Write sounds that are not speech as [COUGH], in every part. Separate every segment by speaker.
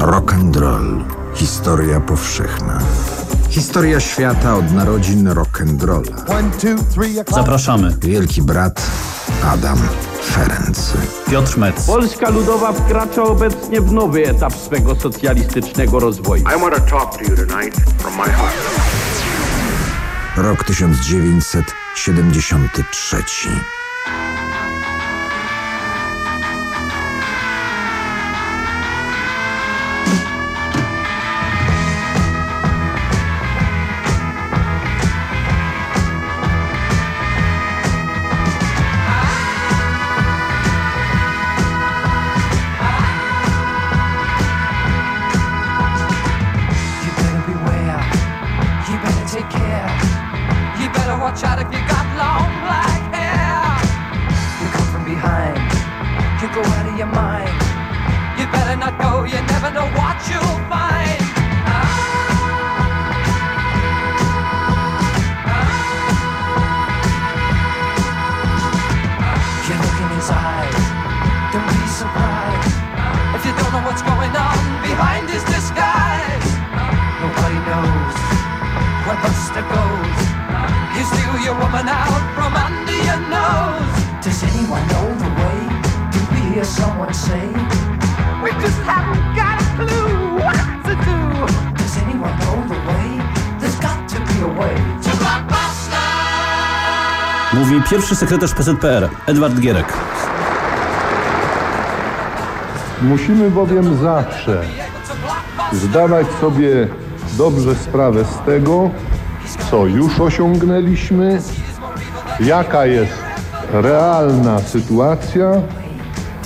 Speaker 1: Rock and roll. Historia powszechna. Historia świata od narodzin rock'n'rolla.
Speaker 2: Zapraszamy.
Speaker 1: Wielki brat Adam Ferenc.
Speaker 2: Piotr Metz.
Speaker 3: Polska Ludowa wkracza obecnie w nowy etap swego socjalistycznego rozwoju.
Speaker 1: Rok 1973.
Speaker 2: pierwszy sekretarz PZPR, Edward Gierek.
Speaker 4: Musimy bowiem zawsze zdawać sobie dobrze sprawę z tego, co już osiągnęliśmy, jaka jest realna sytuacja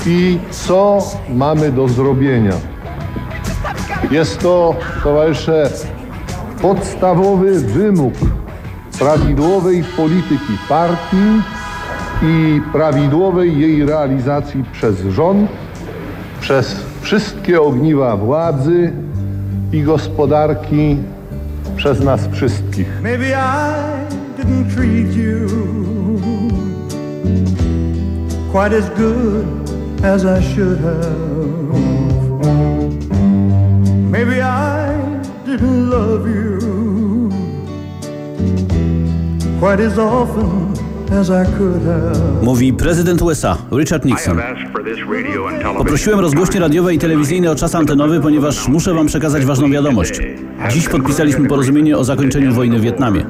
Speaker 4: i co mamy do zrobienia. Jest to, towarzysze, podstawowy wymóg prawidłowej polityki partii i prawidłowej jej realizacji przez rząd, przez wszystkie ogniwa władzy i gospodarki, przez nas wszystkich.
Speaker 5: Maybe I didn't treat you quite as good as I should have. Maybe I didn't love you quite as often
Speaker 2: Mówi prezydent USA, Richard
Speaker 6: I
Speaker 2: Nixon.
Speaker 6: have asked for this radio and television.
Speaker 2: Poprosiłem rozgłośnie radiowe i telewizyjne o czas antenowy, ponieważ muszę wam przekazać ważną wiadomość. Dziś podpisaliśmy porozumienie o zakończeniu wojny w Wietnamie.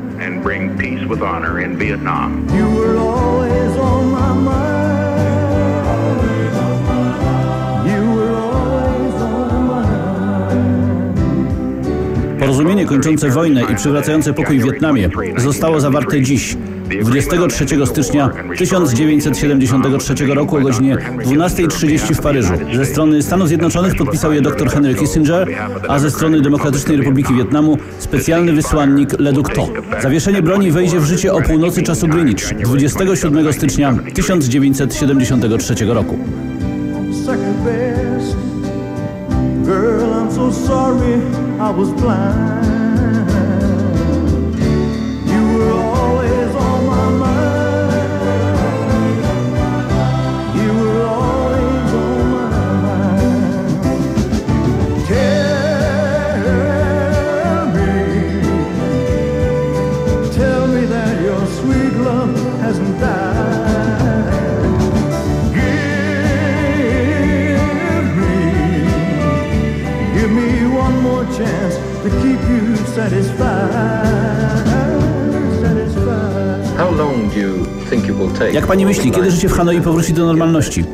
Speaker 2: Porozumienie kończące wojnę i przywracające pokój w Wietnamie zostało zawarte dziś, 23 stycznia 1973 roku o godzinie 12.30 w Paryżu. Ze strony Stanów Zjednoczonych podpisał je dr Henry Kissinger, a ze strony Demokratycznej Republiki Wietnamu specjalny wysłannik Le Duc Tho. Zawieszenie broni wejdzie w życie o północy czasu Greenwich 27 stycznia 1973 roku.
Speaker 5: Girl, I'm so sorry I was blind.
Speaker 2: Jak pani myśli, kiedy życie w Hanoi powróci do normalności?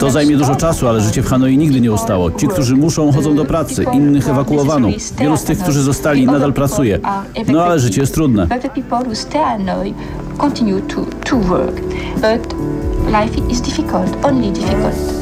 Speaker 7: To
Speaker 2: zajmie dużo czasu, ale życie w Hanoi nigdy nie ustało. Ci, którzy muszą, chodzą do pracy, innych ewakuowano. Wielu z tych, którzy zostali, nadal pracuje. No ale życie jest trudne.
Speaker 8: Life is difficult, only difficult.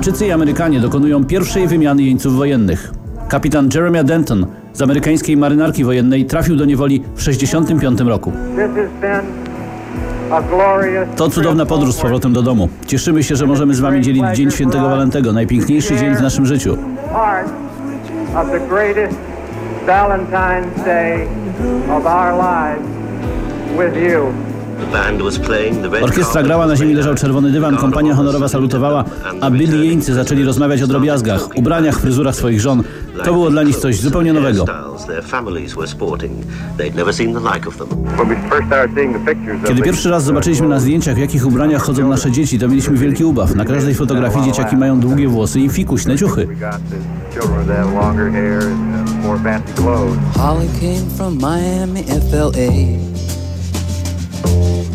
Speaker 2: Wietnamczycy i Amerykanie dokonują pierwszej wymiany jeńców wojennych. Kapitan Jeremiah Denton z amerykańskiej marynarki wojennej trafił do niewoli w 1965 roku. To cudowna podróż z powrotem do domu. Cieszymy się, że możemy z Wami dzielić Dzień Świętego Walentego, najpiękniejszy dzień w naszym życiu.
Speaker 9: Valentine's Day of our lives with you.
Speaker 2: Orkiestra grała, na ziemi leżał czerwony dywan, kompania honorowa salutowała, a byli jeńcy zaczęli rozmawiać o drobiazgach, ubraniach, fryzurach swoich żon. To było dla nich coś zupełnie nowego. Kiedy pierwszy raz zobaczyliśmy na zdjęciach, w jakich ubraniach chodzą nasze dzieci, to mieliśmy wielki ubaw. Na każdej fotografii dzieciaki mają długie włosy i fikuśne ciuchy.
Speaker 10: Holly came from Miami, FLA.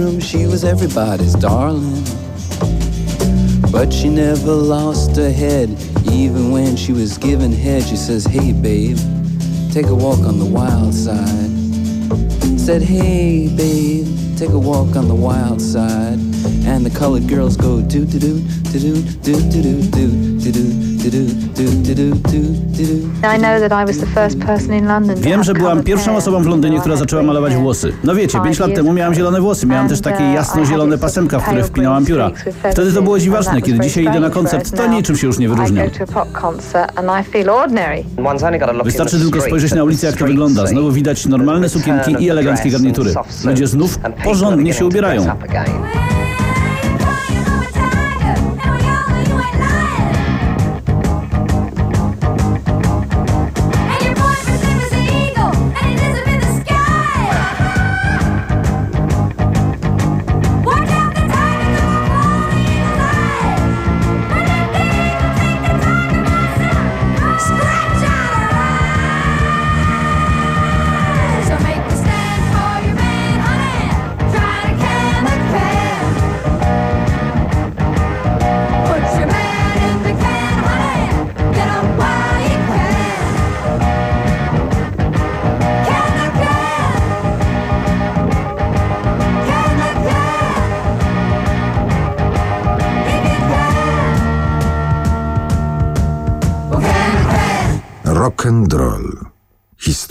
Speaker 10: The back room, she was everybody's darling. But she never lost her head, even when she was given head. She says, Hey, babe, take a walk on the wild side. Said, Hey, babe, take a walk on the wild side. And the colored girls go do do do do do do do do do do.
Speaker 2: Wiem, że byłam pierwszą osobą w Londynie, która zaczęła malować włosy. No wiecie, pięć lat temu miałam zielone włosy, miałam też takie jasno-zielone pasemka, w które wpinałam pióra. Wtedy to było dziwaczne, kiedy dzisiaj idę na koncert, to niczym się już nie wyróżnia. Wystarczy tylko spojrzeć na ulicę, jak to wygląda. Znowu widać normalne sukienki i eleganckie garnitury. Ludzie znów porządnie się ubierają.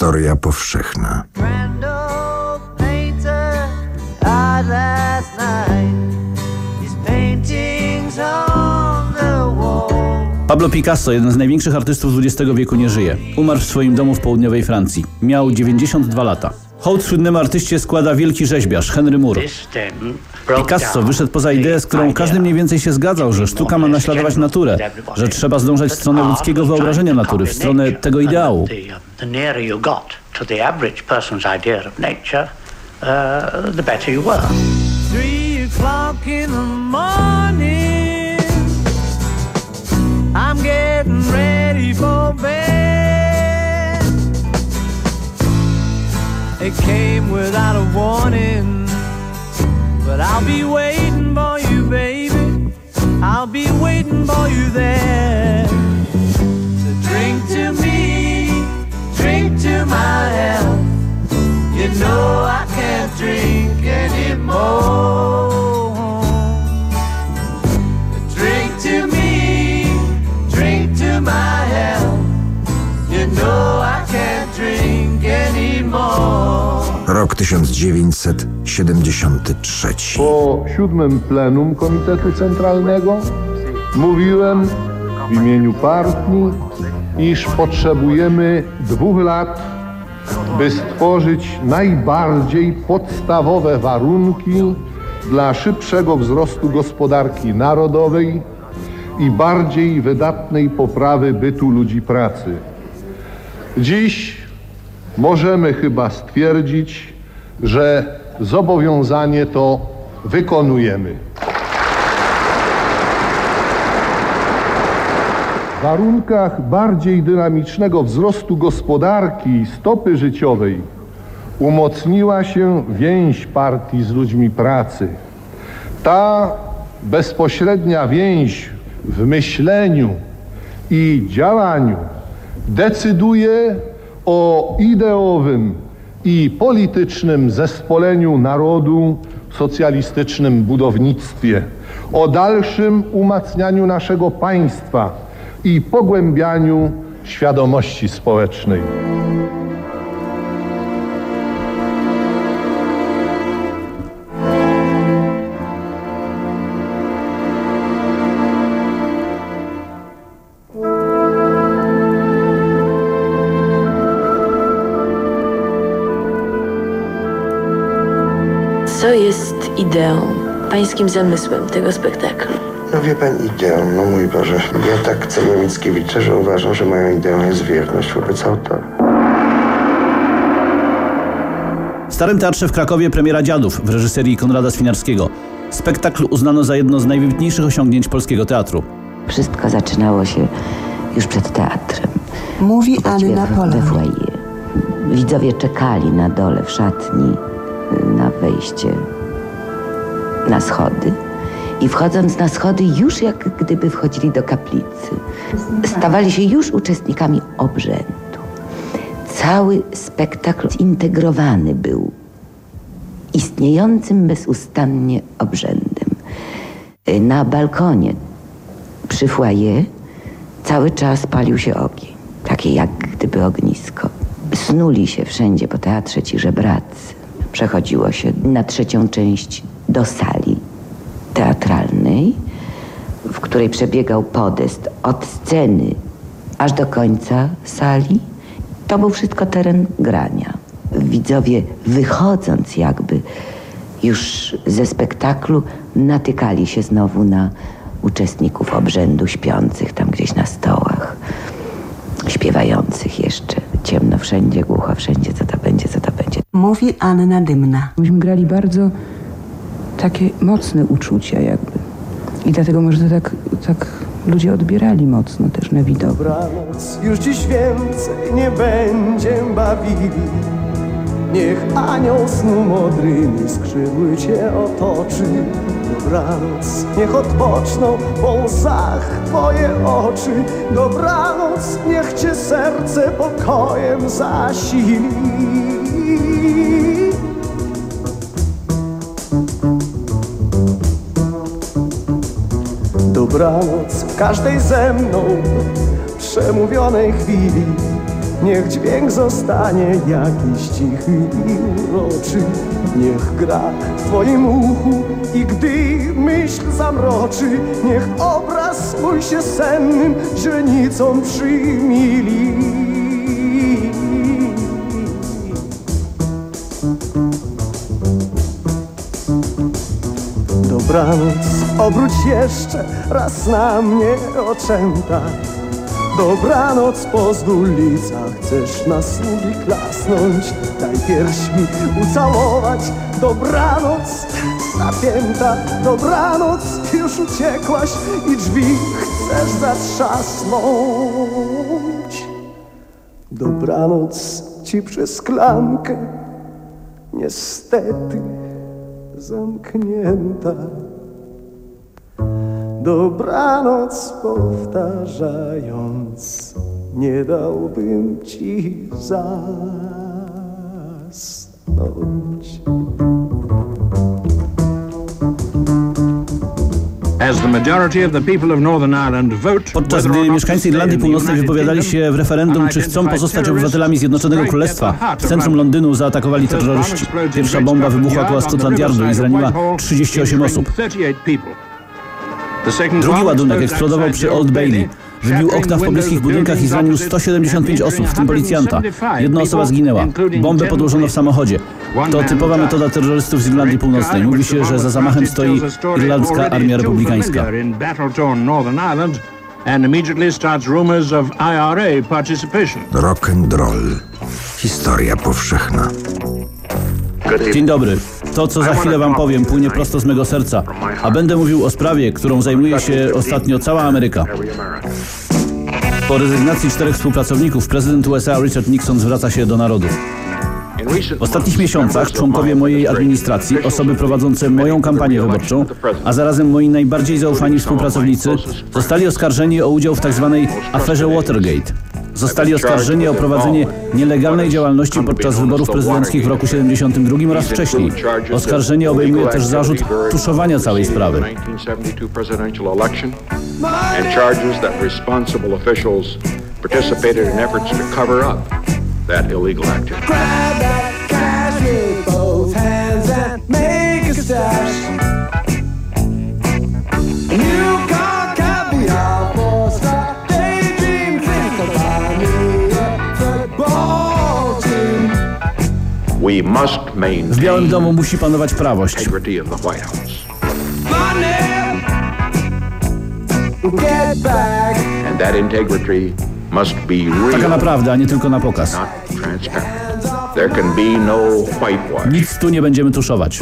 Speaker 11: Historia powszechna.
Speaker 2: Pablo Picasso, jeden z największych artystów XX wieku, nie żyje. Umarł w swoim domu w południowej Francji. Miał 92 lata. Hołd słynnym artyście składa wielki rzeźbiarz Henry Moore. Picasso wyszedł poza ideę, z którą każdy mniej więcej się zgadzał, że sztuka ma naśladować naturę, że trzeba zdążać w stronę ludzkiego wyobrażenia natury, w stronę tego ideału.
Speaker 12: nearer you got to the average person's idea of nature, uh, the better you were. Three o'clock in the morning,
Speaker 13: I'm getting ready for bed. It came without a warning, but I'll be waiting for you, baby. I'll be waiting for you there.
Speaker 11: 1973.
Speaker 4: Po siódmym plenum Komitetu Centralnego mówiłem w imieniu partii, iż potrzebujemy dwóch lat, by stworzyć najbardziej podstawowe warunki dla szybszego wzrostu gospodarki narodowej i bardziej wydatnej poprawy bytu ludzi pracy. Dziś możemy chyba stwierdzić, że zobowiązanie to wykonujemy. W warunkach bardziej dynamicznego wzrostu gospodarki i stopy życiowej umocniła się więź partii z ludźmi pracy. Ta bezpośrednia więź w myśleniu i działaniu decyduje o ideowym i politycznym zespoleniu narodu socjalistycznym budownictwie, o dalszym umacnianiu naszego państwa i pogłębianiu świadomości społecznej.
Speaker 14: Ideą, pańskim zamysłem tego spektaklu?
Speaker 15: No wie pan ideą, no mój Boże. Ja tak cenię Mickiewicza, że uważam, że moją ideą jest wierność wobec autora.
Speaker 2: W Starym Teatrze w Krakowie premiera Dziadów w reżyserii Konrada Swinarskiego. Spektakl uznano za jedno z najwybitniejszych osiągnięć polskiego teatru.
Speaker 16: Wszystko zaczynało się już przed teatrem.
Speaker 17: Mówi Anna Polak.
Speaker 16: Widzowie czekali na dole w szatni na wejście na schody. I wchodząc na schody, już jak gdyby wchodzili do kaplicy. Stawali się już uczestnikami obrzędu. Cały spektakl zintegrowany był istniejącym bezustannie obrzędem. Na balkonie przy foyer cały czas palił się ogień, takie jak gdyby ognisko. Snuli się wszędzie po teatrze ci żebracy. Przechodziło się na trzecią część do sali teatralnej, w której przebiegał podest od sceny aż do końca sali. To był wszystko teren grania. Widzowie wychodząc jakby już ze spektaklu natykali się znowu na uczestników obrzędu śpiących tam gdzieś na stołach, śpiewających jeszcze. Ciemno wszędzie, głucho wszędzie, co to będzie, co to będzie.
Speaker 17: Mówi Anna Dymna.
Speaker 18: Myśmy grali bardzo takie mocne uczucia jakby. I dlatego może to tak, tak ludzie odbierali mocno też na widok.
Speaker 19: Dobranoc, już dziś więcej nie będzie bawili. Niech anioł snu modrymi skrzydły cię otoczy. Dobranoc, niech odpoczną po łzach twoje oczy. Dobranoc, niech cię serce pokojem zasili. Dobranoc w każdej ze mną przemówionej chwili. Niech dźwięk zostanie jakiś cichy i uroczy. Niech gra w twoim uchu i gdy myśl zamroczy, niech obraz mój się sennym źrenicą przymili. Dobranoc, obróć jeszcze raz na mnie oczęta. Dobranoc, pozwól lica, chcesz na sługi klasnąć. Daj pierśmi ucałować. Dobranoc, zapięta. Dobranoc, już uciekłaś i drzwi chcesz zatrzasnąć. Dobranoc ci przez szklankę, niestety zamknięta. Dobranoc powtarzając, nie dałbym ci zasnąć.
Speaker 20: As the majority of the people of Northern Ireland vote
Speaker 2: Podczas gdy mieszkańcy Irlandii Północnej wypowiadali się w referendum, czy chcą pozostać obywatelami Zjednoczonego Królestwa, w centrum Londynu zaatakowali terroryści. Pierwsza bomba wybuchła koło Scotland Yardu i zraniła 38 osób. Drugi ładunek eksplodował przy Old Bailey. Wybił okna w pobliskich budynkach i zranił 175 osób, w tym policjanta. Jedna osoba zginęła. Bombę podłożono w samochodzie. To typowa metoda terrorystów z Irlandii Północnej. Mówi się, że za zamachem stoi Irlandzka Armia Republikańska.
Speaker 20: in battle-torn Northern Ireland and immediately starts rumors of IRA participation.
Speaker 11: Rock and roll. Historia powszechna.
Speaker 2: Dzień dobry. To, co za chwilę wam powiem, płynie prosto z mego serca. A będę mówił o sprawie, którą zajmuje się ostatnio cała Ameryka. Po rezygnacji czterech współpracowników prezydent USA Richard Nixon zwraca się do narodu. W ostatnich miesiącach członkowie mojej administracji, osoby prowadzące moją kampanię wyborczą, a zarazem moi najbardziej zaufani współpracownicy, zostali oskarżeni o udział w tzw. aferze Watergate. Zostali oskarżeni o prowadzenie nielegalnej działalności podczas wyborów prezydenckich w roku 72 oraz wcześniej. Oskarżenie obejmuje też zarzut tuszowania całej sprawy.
Speaker 6: 1972 presidential election and charges that responsible officials participated in efforts to cover up that illegal activity.
Speaker 2: W Białym Domu musi panować prawość. Taka naprawdę, a nie tylko na pokaz.
Speaker 6: no
Speaker 2: Nic tu nie będziemy tuszować.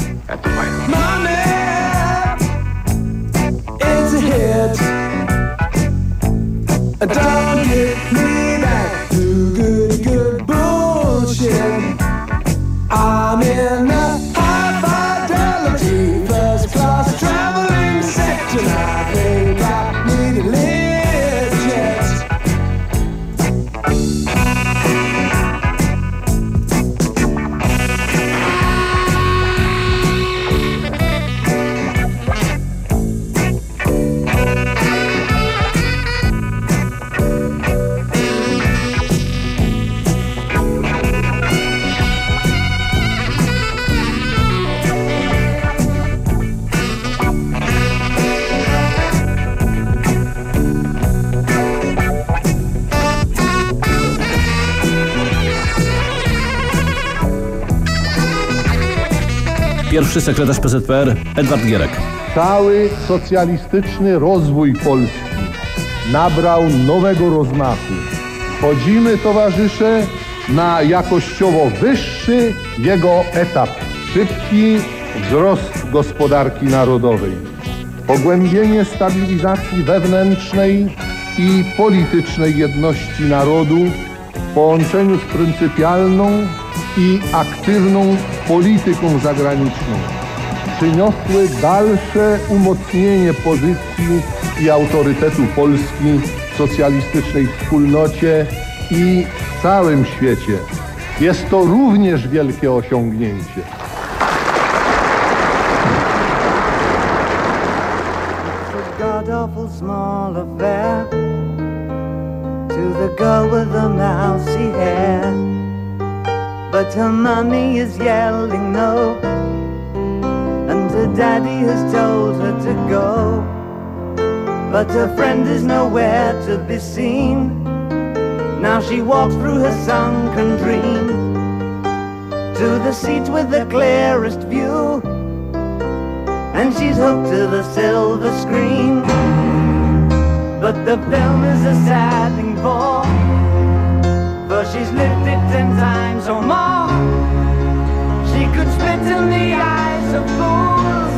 Speaker 2: Sekretarz PZPR Edward Gierek.
Speaker 4: Cały socjalistyczny rozwój Polski nabrał nowego rozmachu. Wchodzimy, towarzysze, na jakościowo wyższy jego etap. Szybki wzrost gospodarki narodowej. Pogłębienie stabilizacji wewnętrznej i politycznej jedności narodu w połączeniu z pryncypialną i aktywną polityką zagraniczną przyniosły dalsze umocnienie pozycji i autorytetu Polski w socjalistycznej wspólnocie i w całym świecie. Jest to również wielkie osiągnięcie.
Speaker 13: a god awful small affair to the girl with the mousy hair. But her is yelling no, daddy has told her to go. But her friend is nowhere to be seen. Now she walks through her sunken dream to the seat with the clearest view and she's hooked to the silver screen. But the film is a sad thing for, for she's lived it ten times or more. She could spit in the eyes of fools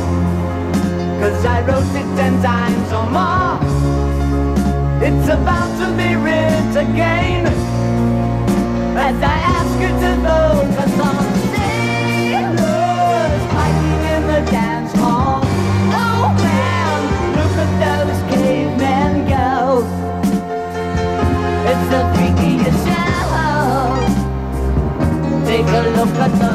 Speaker 13: Cause I wrote it ten times or more. It's about to be writ again. As I ask you to vote for some sailors fighting in the dance hall. Oh man, look at those cavemen go. It's the freakiest show. Take a look at the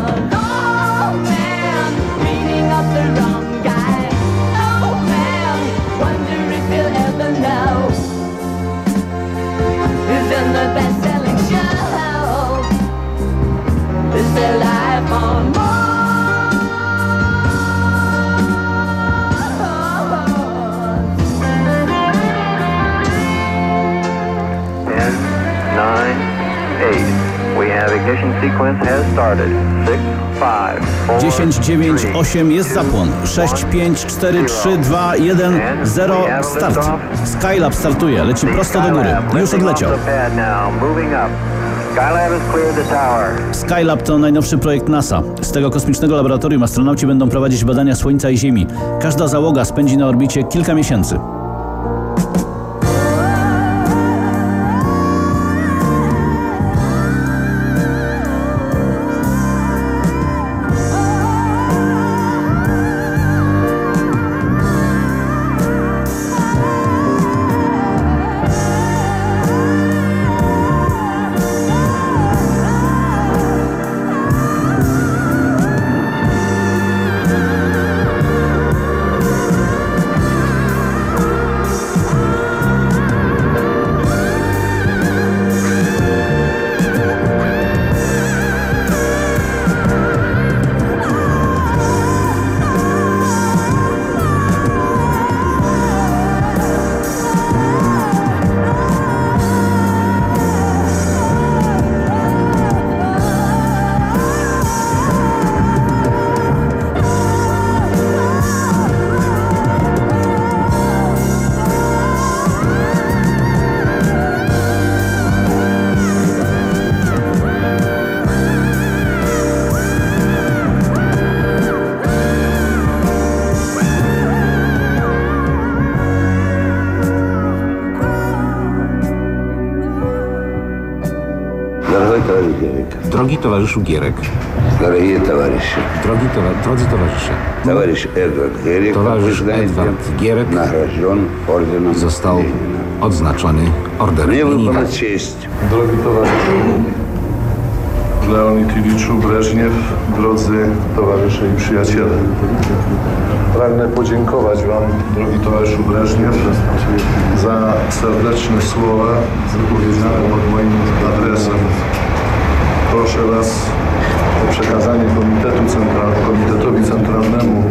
Speaker 2: 10, 9, 8 jest zapłon. 6, 5, 4, 3, 2, 1, 0, start. Skylab startuje, leci prosto do góry. Już odleciał.
Speaker 21: Skylab
Speaker 2: to najnowszy projekt NASA. Z tego kosmicznego laboratorium astronauci będą prowadzić badania Słońca i Ziemi. Każda załoga spędzi na orbicie kilka miesięcy.
Speaker 11: towarzyszu Gierek.
Speaker 22: Drogie towarzysze.
Speaker 11: Drogi towa drodzy towarzysze.
Speaker 22: Towarzysz Edward Gierek.
Speaker 11: Towarzysz Edward Gierek. Został odznaczony orderem. Nie
Speaker 22: wykonać cześć.
Speaker 23: Drogi towarzyszu. Leonid Iliczu Breżniew, drodzy towarzysze i przyjaciele. Pragnę podziękować Wam, drogi towarzyszu Breżniew, za serdeczne słowa wypowiedziane pod moim adresem. Proszę Was o przekazanie Komitetu Central, Komitetowi Centralnemu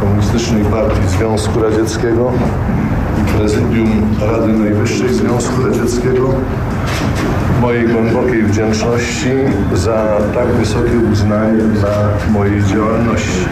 Speaker 23: Komunistycznej Partii Związku Radzieckiego i Prezydium Rady Najwyższej Związku Radzieckiego mojej głębokiej wdzięczności za tak wysokie uznanie dla mojej działalności.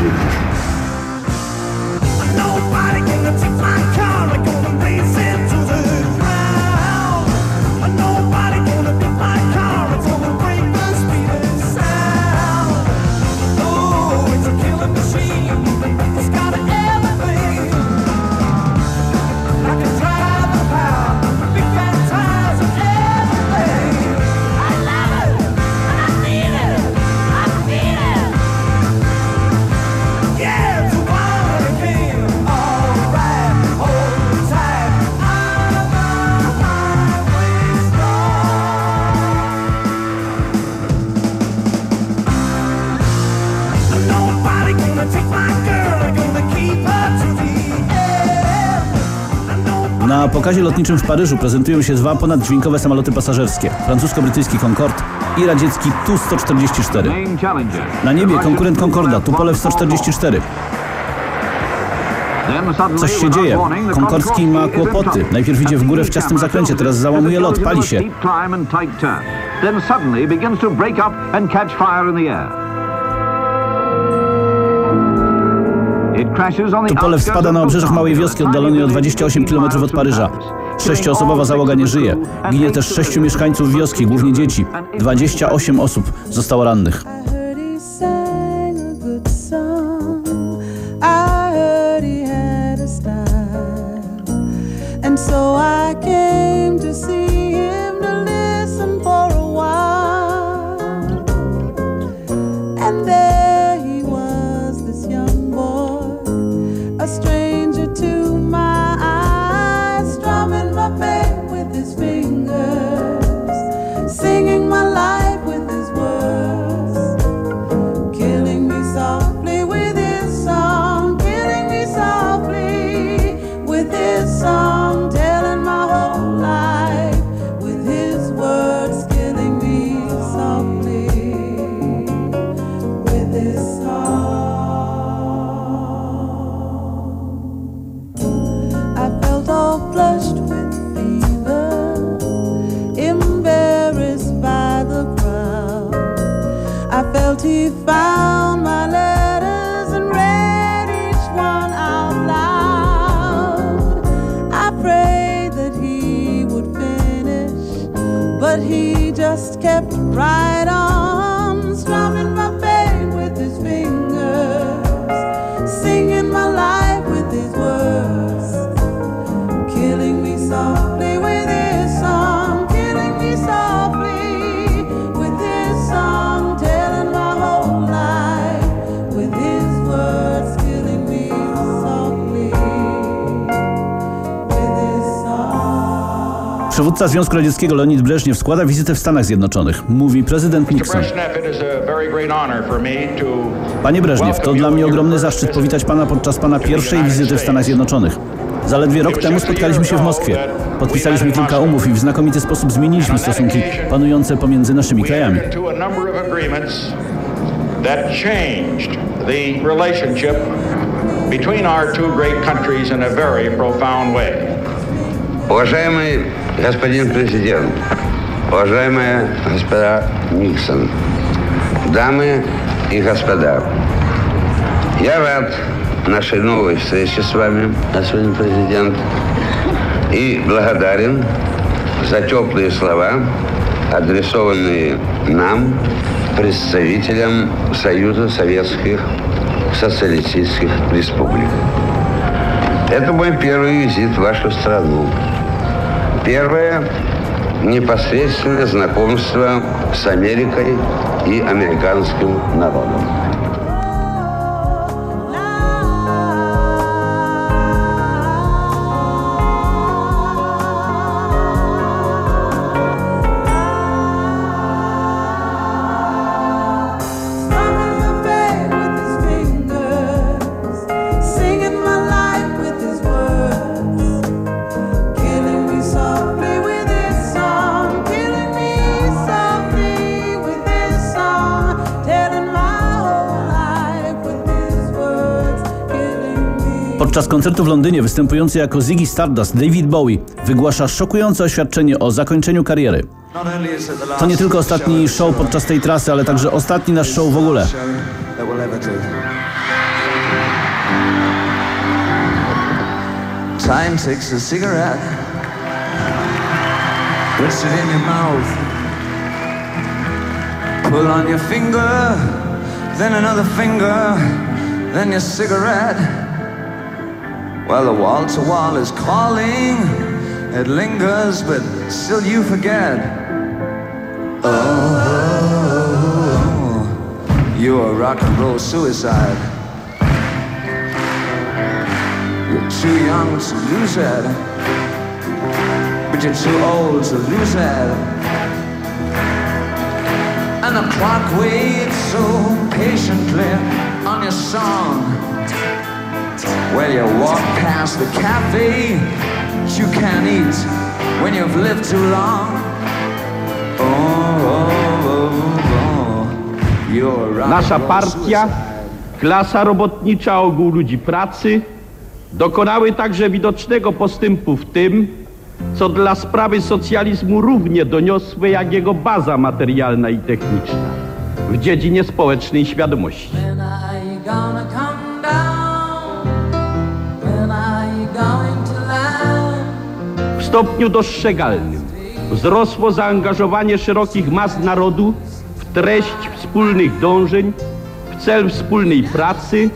Speaker 2: Pokazie lotniczym w Paryżu prezentują się dwa ponaddźwiękowe samoloty pasażerskie. Francusko-brytyjski Concorde i radziecki Tu-144. Na niebie konkurent Concorda, Tupolew 144. Coś się dzieje. Konkorski ma kłopoty. Najpierw idzie w górę w ciasnym zakręcie, teraz załamuje lot, pali się.
Speaker 24: Then suddenly begins to break up and catch fire in the air.
Speaker 2: Tupolew spada na obrzeżach małej wioski oddalonej o 28 km od Paryża. Sześcioosobowa załoga nie żyje. Ginie też sześciu mieszkańców wioski, głównie dzieci. 28 osób zostało rannych.
Speaker 25: And so I came to see
Speaker 2: Przywódca Związku Radzieckiego Leonid Breżniew składa wizytę w Stanach Zjednoczonych. Mówi prezydent Nixon.
Speaker 6: Brezhnev, it is a very great honor for me to
Speaker 2: Panie Breżniew, to dla mnie ogromny zaszczyt powitać Pana podczas Pana pierwszej wizyty w Stanach Zjednoczonych. Zaledwie rok temu spotkaliśmy się w Moskwie. Podpisaliśmy kilka umów i w znakomity sposób zmieniliśmy stosunki panujące pomiędzy naszymi krajami.
Speaker 6: to a number of agreements that changed the relationship between our two great countries in a very profound way.
Speaker 22: Уважаемый господин президент, уважаемая господа Никсон, дамы и господа, я рад нашей новой встрече с вами, господин президент, и благодарен за теплые слова, адресованные нам, представителям Союза Советских Социалистических Республик. Это мой первый визит в вашу страну. Первое – непосредственное знакомство с Америкой и американским народом.
Speaker 2: Koncertu w Londynie występujący jako Ziggy Stardust David Bowie wygłasza szokujące oświadczenie o zakończeniu kariery. To nie tylko ostatni show podczas tej trasy, ale także ostatni nasz show w ogóle.
Speaker 26: Pull on your finger, then another finger, then your cigarette. Well, the wall to wall is calling, it lingers, but still you forget. Oh, you're a rock and roll suicide. You're too young to lose it, but you're too old to lose it. And the clock waits so patiently on your song. Well, you walk past the cafe you can't eat when you've lived too long. Oh, oh, oh, oh. You're a rock
Speaker 3: Nasza partia, klasa robotnicza, ogół ludzi pracy dokonały także widocznego postępu w tym, co dla sprawy socjalizmu równie doniosłe jak jego baza materialna i techniczna w dziedzinie społecznej świadomości. Stopniu dostrzegalnym wzrosło zaangażowanie szerokich mas narodu w treść wspólnych dążeń, w cel wspólnej pracy,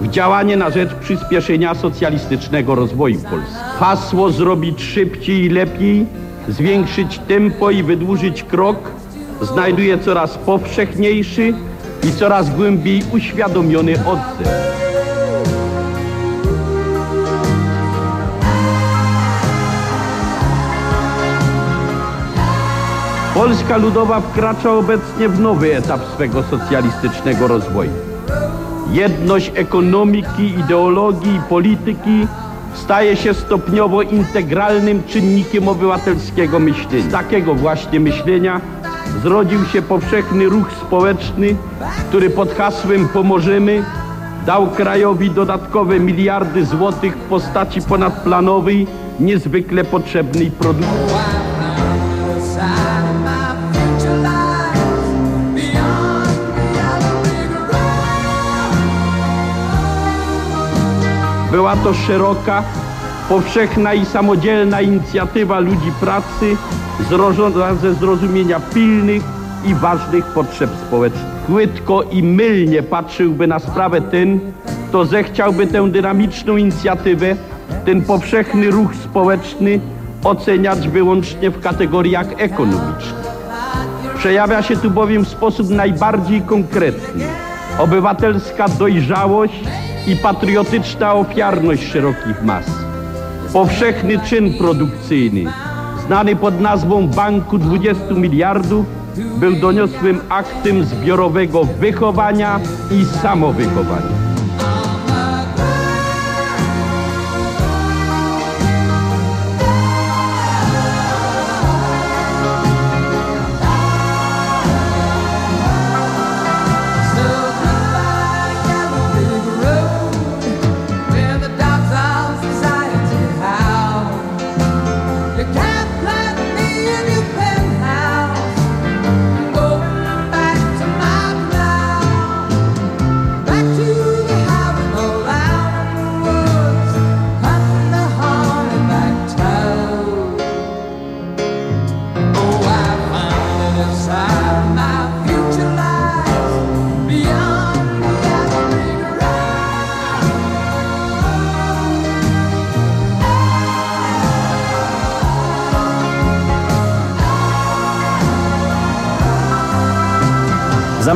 Speaker 3: w działanie na rzecz przyspieszenia socjalistycznego rozwoju Polski. Hasło zrobić szybciej i lepiej, zwiększyć tempo i wydłużyć krok znajduje coraz powszechniejszy i coraz głębiej uświadomiony odzew. Polska Ludowa wkracza obecnie w nowy etap swego socjalistycznego rozwoju. Jedność ekonomiki, ideologii i polityki staje się stopniowo integralnym czynnikiem obywatelskiego myślenia. Z takiego właśnie myślenia zrodził się powszechny ruch społeczny, który pod hasłem Pomożemy dał krajowi dodatkowe miliardy złotych w postaci ponadplanowej, niezwykle potrzebnej produkcji. Była to szeroka, powszechna i samodzielna inicjatywa ludzi pracy zrodzona ze zrozumienia pilnych i ważnych potrzeb społecznych. Płytko i mylnie patrzyłby na sprawę ten, kto zechciałby tę dynamiczną inicjatywę, ten powszechny ruch społeczny oceniać wyłącznie w kategoriach ekonomicznych. Przejawia się tu bowiem w sposób najbardziej konkretny obywatelska dojrzałość i patriotyczna ofiarność szerokich mas. Powszechny czyn produkcyjny, znany pod nazwą Banku 20 miliardów, był doniosłym aktem zbiorowego wychowania i samowychowania.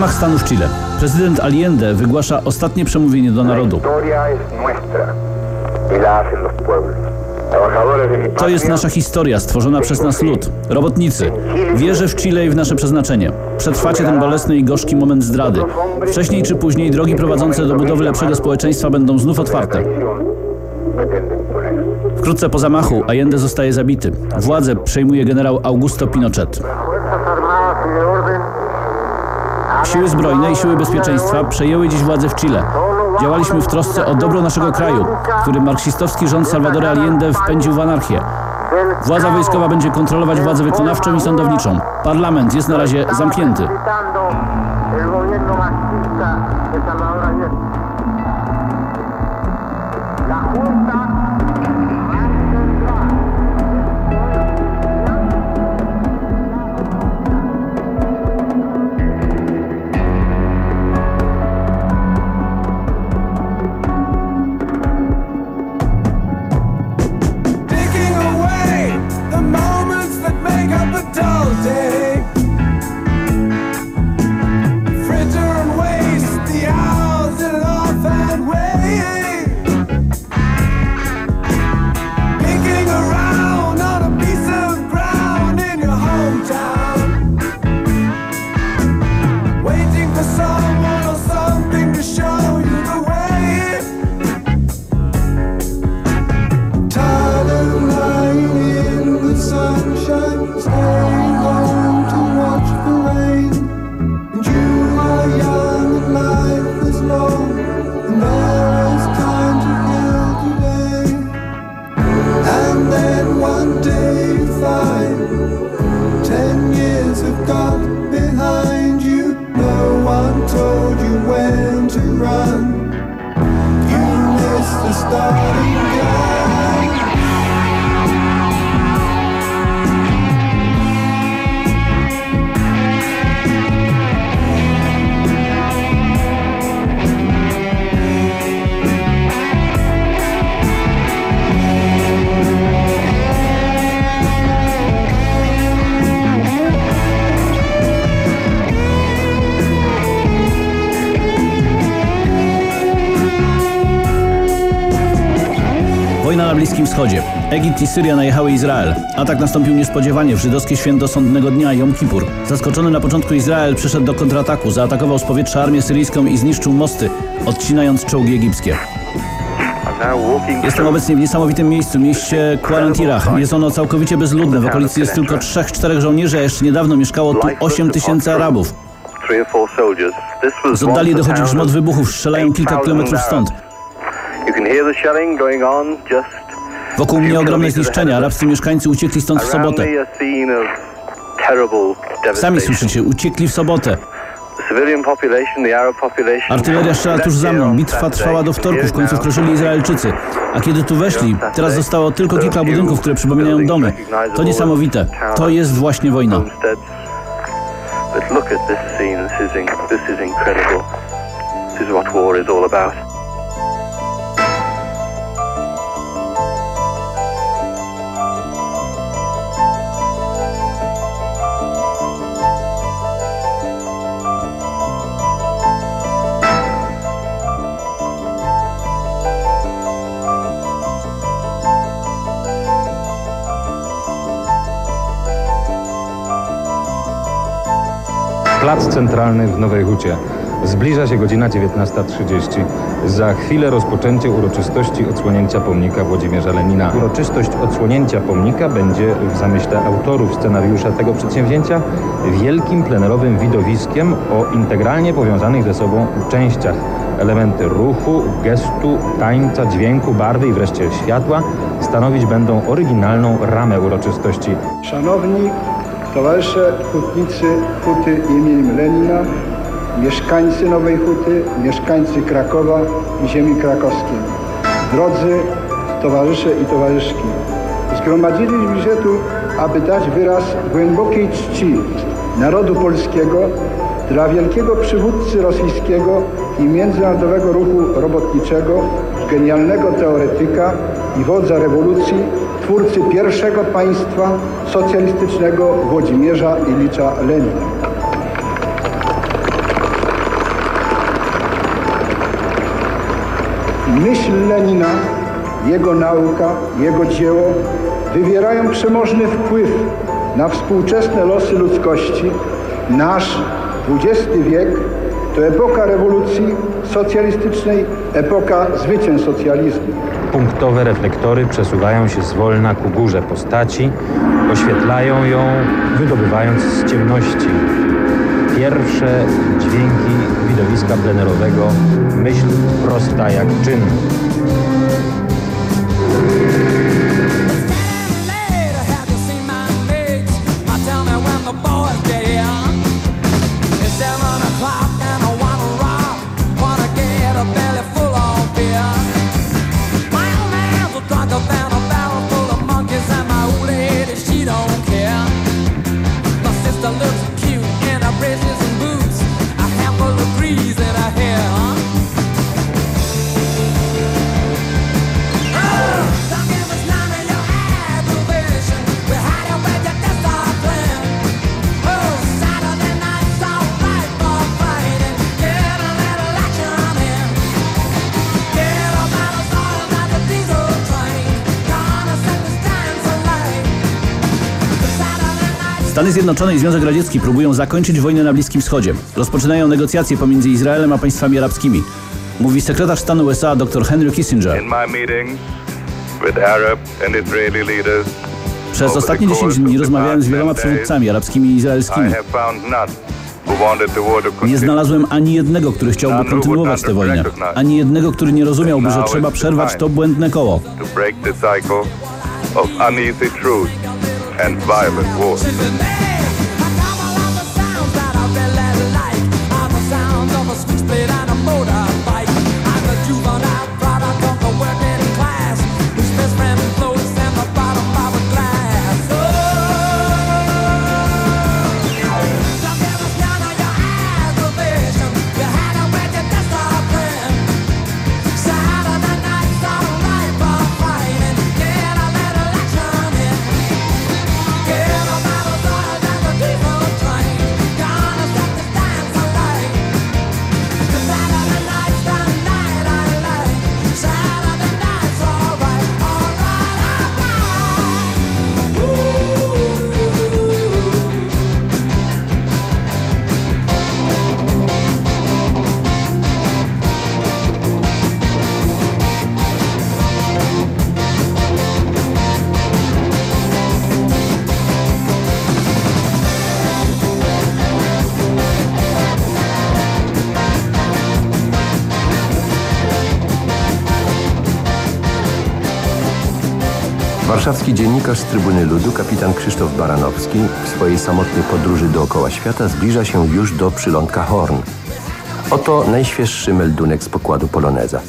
Speaker 2: Zamach stanu w Chile. Prezydent Allende wygłasza ostatnie przemówienie do narodu. To jest nasza historia, stworzona przez nas lud, robotnicy. Wierzę w Chile i w nasze przeznaczenie. Przetrwacie ten bolesny i gorzki moment zdrady. Wcześniej czy później drogi prowadzące do budowy lepszego społeczeństwa będą znów otwarte. Wkrótce po zamachu Allende zostaje zabity. Władzę przejmuje generał Augusto Pinochet. Siły zbrojne i siły bezpieczeństwa przejęły dziś władzę w Chile. Działaliśmy w trosce o dobro naszego kraju, który marksistowski rząd Salvadora Allende wpędził w anarchię. Władza wojskowa będzie kontrolować władzę wykonawczą i sądowniczą. Parlament jest na razie zamknięty. Egipt i Syria najechały Izrael. Atak nastąpił niespodziewanie w żydowskie święto sądnego dnia Jom Kippur. Zaskoczony na początku Izrael przeszedł do kontrataku, zaatakował z powietrza armię syryjską i zniszczył mosty, odcinając czołgi egipskie. Jestem obecnie w niesamowitym miejscu, mieście Quarantirach. Jest ono całkowicie bezludne. W okolicy jest tylko 3-4 żołnierzy, a jeszcze niedawno mieszkało tu 8 tysięcy Arabów. Z oddali dochodzi grzmot wybuchów, strzelają kilka kilometrów stąd. Wokół mnie ogromne zniszczenia. Arabscy mieszkańcy uciekli stąd w sobotę. Sami słyszycie, uciekli w sobotę. Artyleria strzela tuż za mną. Bitwa trwała do wtorku, w końcu wkroczyli Izraelczycy. A kiedy tu weszli, teraz zostało tylko kilka budynków, które przypominają domy. To niesamowite. To jest właśnie wojna.
Speaker 9: But look at this scene. This is, in, this is incredible. This is what war is all about.
Speaker 27: Plac Centralny w Nowej Hucie. Zbliża się godzina 19.30. Za chwilę rozpoczęcie uroczystości odsłonięcia pomnika Włodzimierza Lenina. Uroczystość odsłonięcia pomnika będzie w zamyśle autorów scenariusza tego przedsięwzięcia wielkim plenerowym widowiskiem o integralnie powiązanych ze sobą częściach. Elementy ruchu, gestu, tańca, dźwięku, barwy i wreszcie światła stanowić będą oryginalną ramę uroczystości.
Speaker 28: Szanowni towarzysze hutnicy Huty imieniem Lenina, mieszkańcy Nowej Huty, mieszkańcy Krakowa i ziemi krakowskiej. Drodzy towarzysze i towarzyszki, zgromadziliśmy się tu, aby dać wyraz głębokiej czci narodu polskiego dla wielkiego przywódcy rosyjskiego i międzynarodowego ruchu robotniczego, genialnego teoretyka i wodza rewolucji, twórcy pierwszego państwa socjalistycznego Włodzimierza Ilicza Lenina. Myśl Lenina, jego nauka, jego dzieło wywierają przemożny wpływ na współczesne losy ludzkości. Nasz XX wiek to epoka rewolucji socjalistycznej, epoka zwycięstw socjalizmu.
Speaker 27: Punktowe reflektory przesuwają się zwolna ku górze postaci, oświetlają ją, wydobywając z ciemności. Pierwsze dźwięki widowiska plenerowego, myśl prosta jak czyn.
Speaker 2: Stany Zjednoczone i Związek Radziecki próbują zakończyć wojnę na Bliskim Wschodzie. Rozpoczynają negocjacje pomiędzy Izraelem a państwami arabskimi. Mówi sekretarz stanu USA dr Henry Kissinger. Przez ostatnie
Speaker 29: the
Speaker 2: 10
Speaker 29: course
Speaker 2: dni rozmawiałem z wieloma
Speaker 29: 10 days,
Speaker 2: przywódcami arabskimi i izraelskimi. Nie znalazłem ani jednego, który chciałby kontynuować tę wojnę. Ani jednego, który nie rozumiałby, że trzeba przerwać to błędne koło.
Speaker 29: And violent war.
Speaker 30: Warszawski dziennikarz z Trybuny Ludu, kapitan Krzysztof Baranowski, w swojej samotnej podróży dookoła świata zbliża się już do przylądka Horn. Oto najświeższy meldunek z pokładu Poloneza.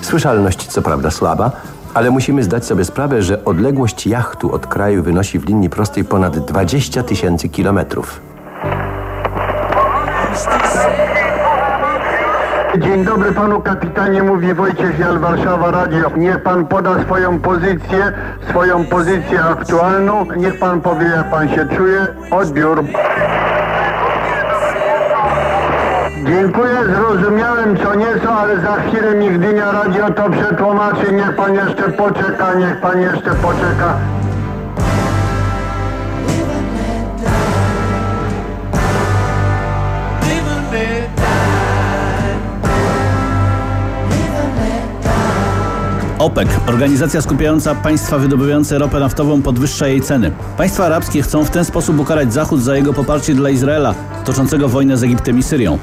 Speaker 30: Słyszalność co prawda słaba, ale musimy zdać sobie sprawę, że odległość jachtu od kraju wynosi w linii prostej ponad 20 tysięcy kilometrów.
Speaker 31: Dzień dobry panu kapitanie, mówi Wojciech Jal, Warszawa Radio. Niech pan poda swoją pozycję, swoją pozycję aktualną. Niech pan powie jak pan się czuje. Odbiór. Dziękuję, zrozumiałem co nieco, ale za chwilę mi Gdynia Radio to przetłumaczy. Niech pan jeszcze poczeka, niech pan jeszcze poczeka.
Speaker 2: OPEC, organizacja skupiająca państwa wydobywające ropę naftową, podwyższa jej ceny. Państwa arabskie chcą w ten sposób ukarać Zachód za jego poparcie dla Izraela, toczącego wojnę z Egiptem i Syrią.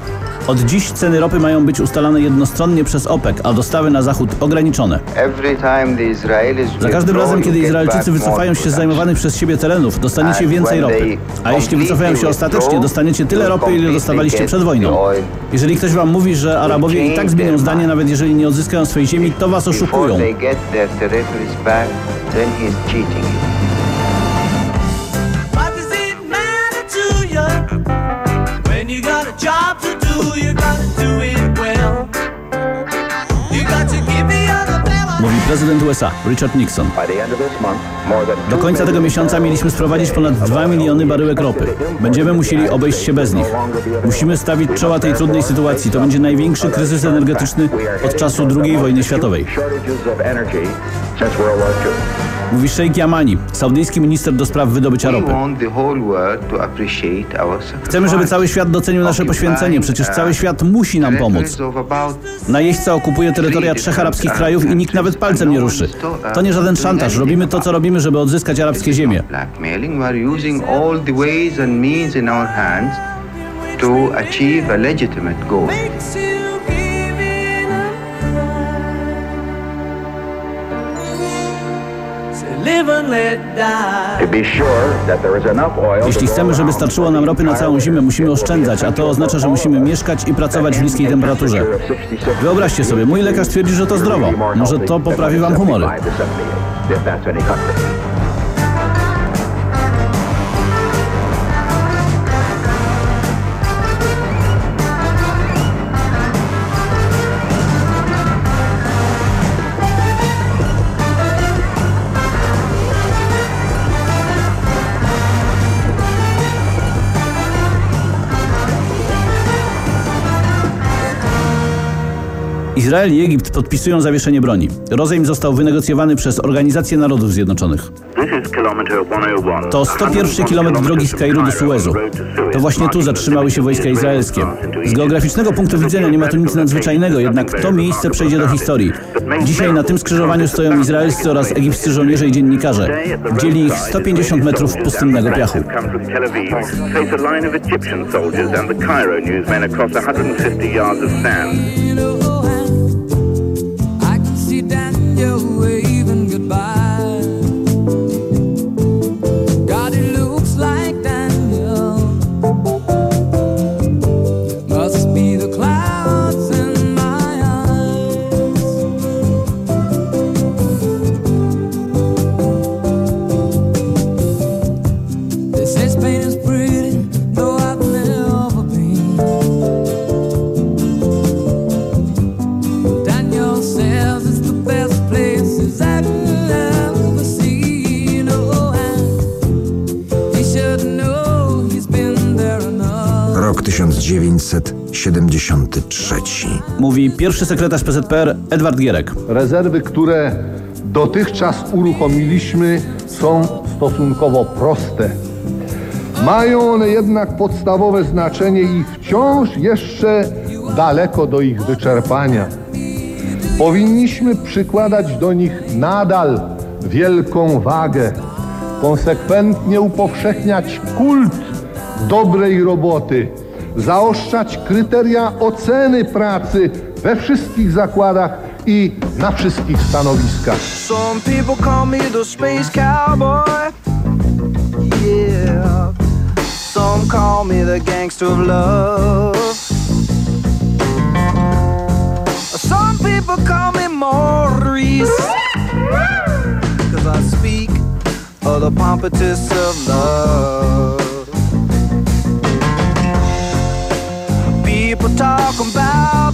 Speaker 2: Od dziś ceny ropy mają być ustalane jednostronnie przez OPEC, a dostawy na Zachód ograniczone. Za każdym razem, kiedy Izraelczycy wycofają się z zajmowanych przez siebie terenów, dostaniecie więcej ropy. A jeśli wycofają się ostatecznie, dostaniecie tyle ropy, ile dostawaliście przed wojną. Jeżeli ktoś wam mówi, że Arabowie i tak zmienią zdanie, nawet jeżeli nie odzyskają swojej ziemi, to was oszukują.
Speaker 23: they get their territories back, then he's cheating you.
Speaker 2: Prezydent USA Richard Nixon. Do końca tego miesiąca mieliśmy sprowadzić ponad 2 miliony baryłek ropy. Będziemy musieli obejść się bez nich. Musimy stawić czoła tej trudnej sytuacji. To będzie największy kryzys energetyczny od czasu II wojny światowej. Mówi Sheikh Yamani, saudyjski minister do spraw wydobycia ropy. Chcemy, żeby cały świat docenił nasze poświęcenie. Przecież cały świat musi nam pomóc. Najeźdźca okupuje terytoria trzech arabskich krajów i nikt nawet palcem nie ruszy. To nie żaden szantaż. Robimy to, co robimy, żeby odzyskać arabskie ziemie.
Speaker 22: to achieve a legitimate goal.
Speaker 2: Jeśli chcemy, żeby starczyło nam ropy na całą zimę, musimy oszczędzać, a to oznacza, że musimy mieszkać i pracować w niskiej temperaturze. Wyobraźcie sobie, mój lekarz twierdzi, że to zdrowo. Może to poprawi wam humory. Izrael i Egipt podpisują zawieszenie broni. Rozejm został wynegocjowany przez Organizację Narodów Zjednoczonych. To 101 kilometr drogi z Kairu do Suezu. To właśnie tu zatrzymały się wojska izraelskie. Z geograficznego punktu widzenia nie ma tu nic nadzwyczajnego, jednak to miejsce przejdzie do historii. Dzisiaj na tym skrzyżowaniu stoją izraelscy oraz egipscy żołnierze i dziennikarze. Dzieli ich 150 metrów pustynnego piachu.
Speaker 32: come from
Speaker 11: 1973.
Speaker 2: Mówi pierwszy sekretarz PZPR Edward Gierek.
Speaker 4: Rezerwy, które dotychczas uruchomiliśmy, są stosunkowo proste. Mają one jednak podstawowe znaczenie i wciąż jeszcze daleko do ich wyczerpania. Powinniśmy przykładać do nich nadal wielką wagę, konsekwentnie upowszechniać kult dobrej roboty, zaostrzać kryteria oceny pracy we wszystkich zakładach i na wszystkich stanowiskach.
Speaker 13: Some people call me the space cowboy. Yeah. Some call me the gangster of love. Some people call me Maurice. Cause I speak of the pompatus of love.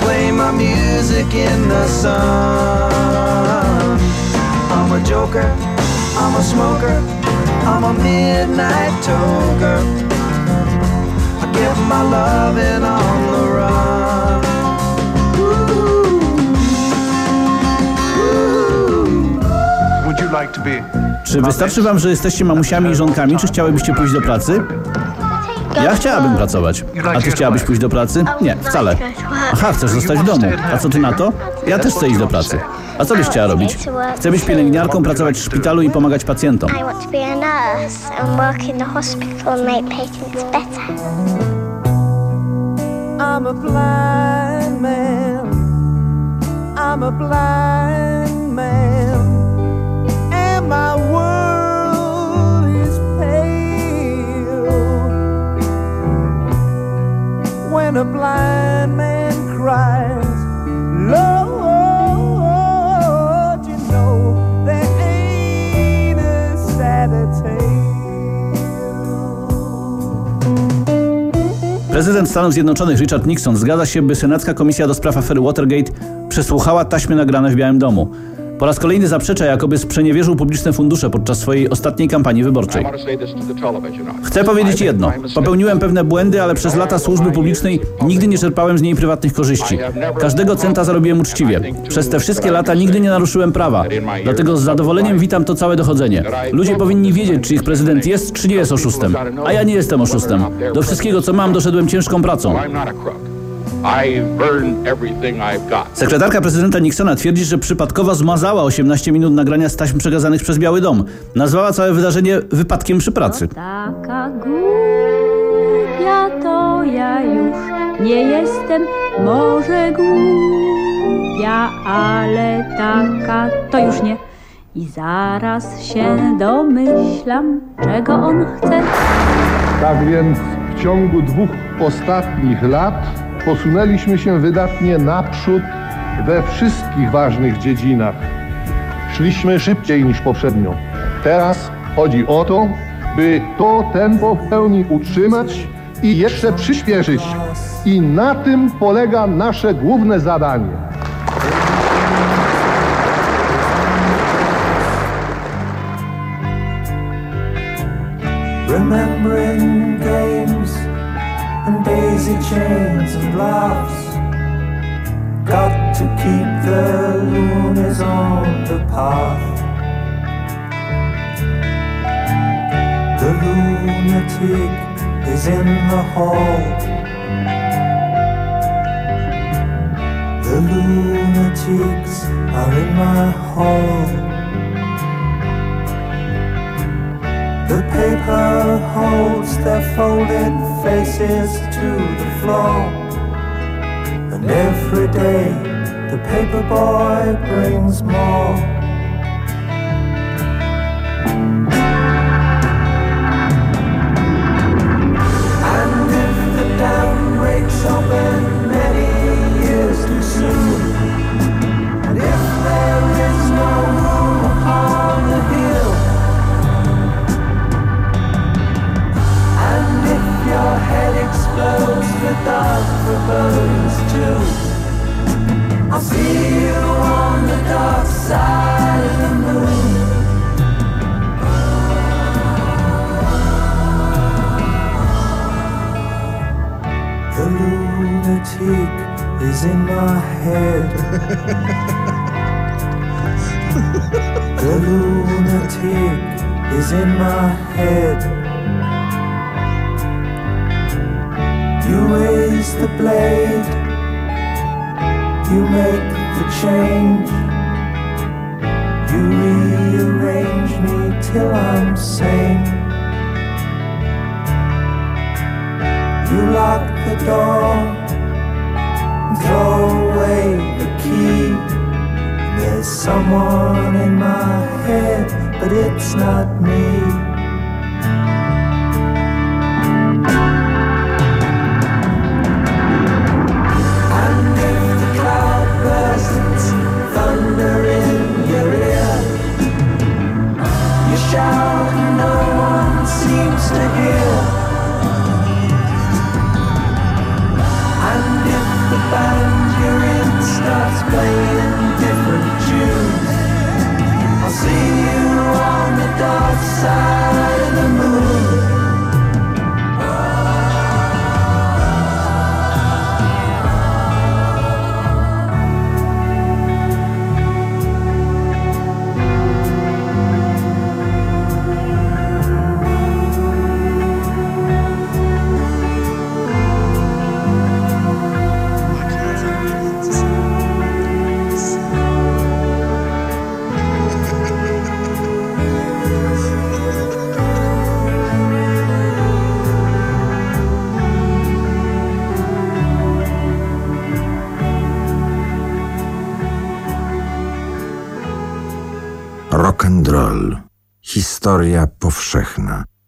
Speaker 13: Play my music in the sun. I'm a joker, I'm a smoker, I'm a midnight toker. I get my loving on the run.
Speaker 20: Would you like to be
Speaker 2: Czy wystarczy wam, że jesteście mamusiami i żonkami, czy chciałybyście pójść do pracy? Ja chciałabym pracować. A ty chciałabyś pójść do pracy? Nie, wcale. Aha, chcesz zostać w domu. A co ty na to? Ja też chcę iść do pracy. A co byś chciała robić? Chcę być pielęgniarką, pracować w szpitalu i pomagać pacjentom.
Speaker 19: I'm a blind man. I'm a blind
Speaker 2: Prezydent Stanów Zjednoczonych Richard Nixon zgadza się, by Senacka Komisja do Spraw Afery Watergate przesłuchała taśmy nagrane w Białym Domu. Po raz kolejny zaprzecza, jakoby sprzeniewierzył publiczne fundusze podczas swojej ostatniej kampanii wyborczej. Chcę powiedzieć jedno. Popełniłem pewne błędy, ale przez lata służby publicznej nigdy nie czerpałem z niej prywatnych korzyści. Każdego centa zarobiłem uczciwie. Przez te wszystkie lata nigdy nie naruszyłem prawa. Dlatego z zadowoleniem witam to całe dochodzenie. Ludzie powinni wiedzieć, czy ich prezydent jest, czy nie jest oszustem. A ja nie jestem oszustem. Do wszystkiego, co mam, doszedłem ciężką pracą. Sekretarka prezydenta Nixona twierdzi, że przypadkowo zmazała 18 minut nagrania z taśm przekazanych przez Biały Dom. Nazwała całe wydarzenie wypadkiem przy pracy.
Speaker 33: Taka głupia to ja już nie jestem, może głupia, ale taka to już nie. I zaraz się domyślam, czego on chce.
Speaker 4: Tak więc w ciągu dwóch ostatnich lat posunęliśmy się wydatnie naprzód we wszystkich ważnych dziedzinach. Szliśmy szybciej niż poprzednio. Teraz chodzi o to, by to tempo w pełni utrzymać i jeszcze przyspieszyć. I na tym polega nasze główne zadanie.
Speaker 23: Remembering daisy chains and laughs. Got to keep the loonies on the path. The lunatic is in the hall. The lunatics are in my hall. The paper holds their folded faces to the floor. And every day the paper boy brings more. Burns too. I'll see you on the dark side of the moon. The lunatic is in my head. [LAUGHS] the lunatic is in my head. Raise the blade, you make the change. You rearrange me till I'm sane. You lock the door, throw away the key. There's someone in my head, but it's not me.